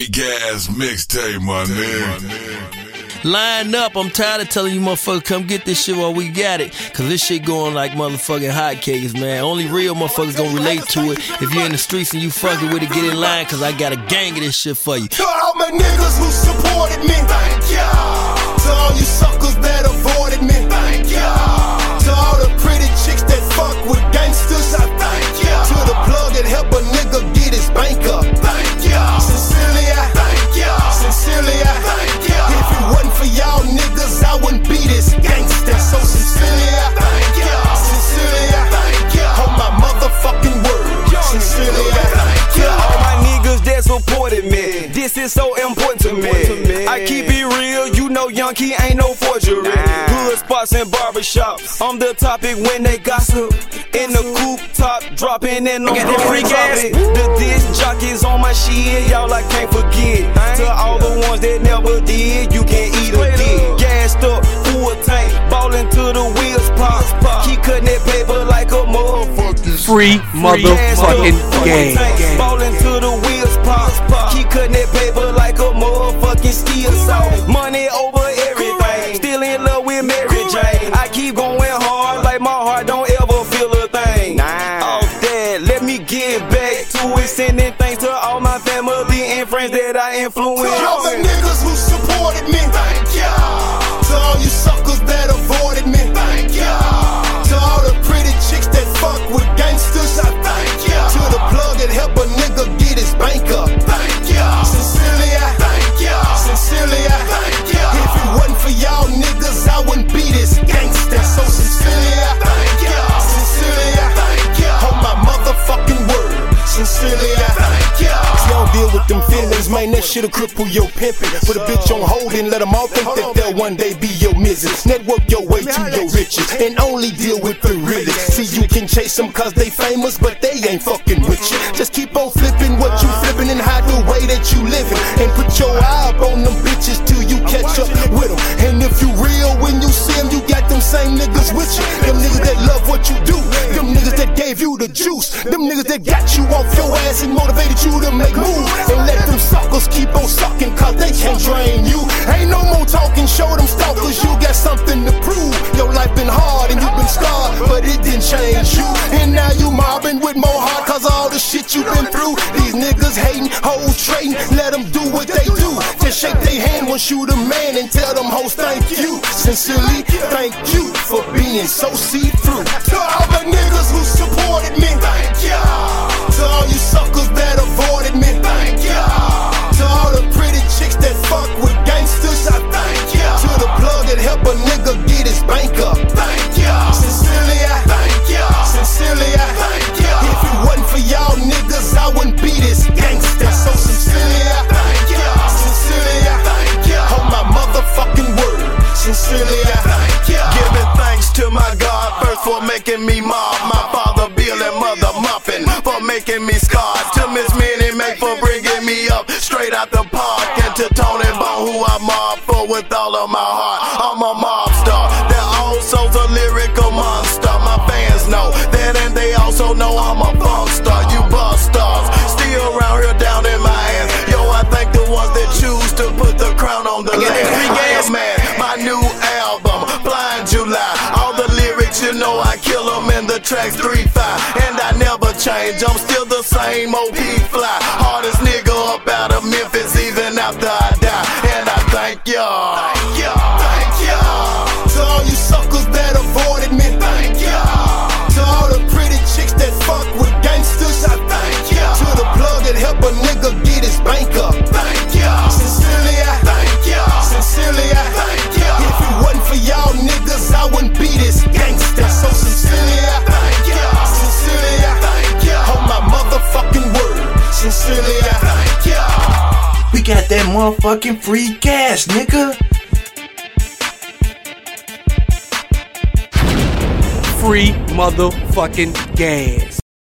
Gas mixtape, my nigga. Line up, I'm tired of telling you motherfuckers come get this shit while we got it. Cause this shit going like motherfucking hotcakes, man. Only real motherfuckers gonna relate to it. If you're in the streets and you fucking with it, get in line, cause I got a gang of this shit for you. To all my niggas who supported me, supported me. This is so important to me. I keep it real, you know Young Key ain't no forgery. Hood spots and barbershop. I'm the topic when they gossip. In the coupe top, dropping in on the free gas. The disc jockeys on my shit, y'all I can't forget. To all the ones that never did, you can eat a dick. Gassed up, full tank, ballin' till the wheels pop. Keep cutting that paper like a motherfucker. Free motherfucking game. Ballin' till the wheels pop. Keep cutting that paper like a motherfucking ski assault. Money over everything. Still in love with Mary Jane. I keep going hard like my heart don't ever feel a thing. Off that, let me get back to it. Sending thanks to all my family and friends that I influence. To all the niggas who supported me, thank ya. To all you suckers that avoided with them feelings, man. That shit'll cripple your pimpin'. Put a bitch on hold and let them all think that they'll one day be your missus. Network your way to your riches and only deal with the realest. See, you can chase them cause they famous, but they ain't fucking with you. Just keep on flipping what you flipping and hide the way that you living. And put your eye up on them bitches till you catch up with them. And if you real when you see them, you got them same niggas with you. Them niggas that love what you do. Gave you the juice. Them niggas that got you off your ass and motivated you to make moves. And let them suckers keep on sucking cause they can't drain you. Ain't no more talking, show them stalkers you got something to prove. Your life been hard and you been scarred, but it didn't change you. And now you mobbing with more heart cause all the shit you've been through. These niggas hating, hoes trading, let them shake their hand once you the man and tell them hoes thank you. Sincerely, thank you for being so see-through. To all the niggas who supported me, for making me mob. My father Bill and mother Muffin for making me scarred. To Miss Minnie Make for bringing me up straight out the park. And to Tony Bone who I mob for with all of my heart. I'm a mob star. They're also a lyrical monster. My fans know that and they also know I'm a funk star. You bust stars. Still around here down in my ass. Yo, I thank the ones that choose to put the crown on the land. I am mad. My new you know I kill them in the tracks 3-5. And I never change, I'm still the same OP fly. Hardest nigga up out of Memphis, motherfucking free cash, nigga. Free motherfucking gas.